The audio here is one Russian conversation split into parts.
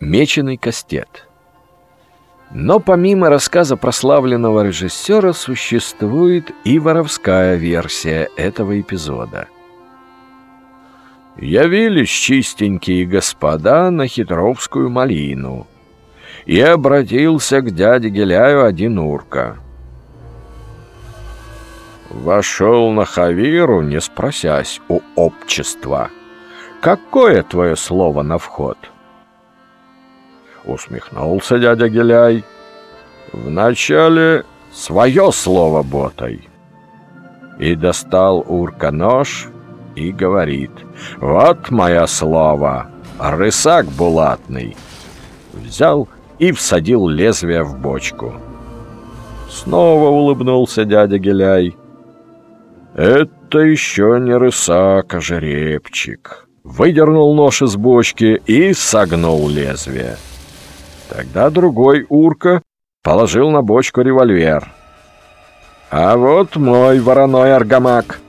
Меченый кастет. Но помимо рассказа прославленного режиссера существует и воровская версия этого эпизода. Явились чистенькие господа на хитровскую малину, и обратился к дяде Геляю один урка. Вошел на Хавиру, не спросясь у общества. «Какое твое слово на вход?» Усмехнулся дядя Геляй. Вначале свое слово ботай. И достал урка нож и говорит. Вот мое слово, рысак булатный. Взял и всадил лезвие в бочку. Снова улыбнулся дядя Геляй. Это еще не рысак, а жеребчик. Выдернул нож из бочки и согнул лезвие. Тогда другой урка положил на бочку револьвер. «А вот мой вороной аргамак!»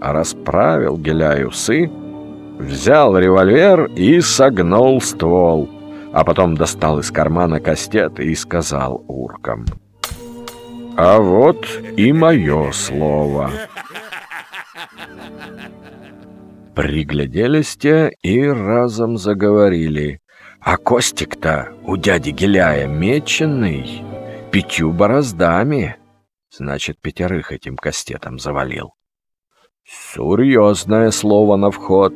Расправил Геляй усы, взял револьвер и согнул ствол, а потом достал из кармана кастет и сказал уркам. «А вот и мое слово!» Пригляделись те и разом заговорили. А Костик-то у дяди Геляя меченый, пятью бороздами. Значит, пятерых этим кастетом завалил. Серьезное слово на вход.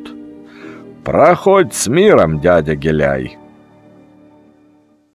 Проходь с миром, дядя Геляй.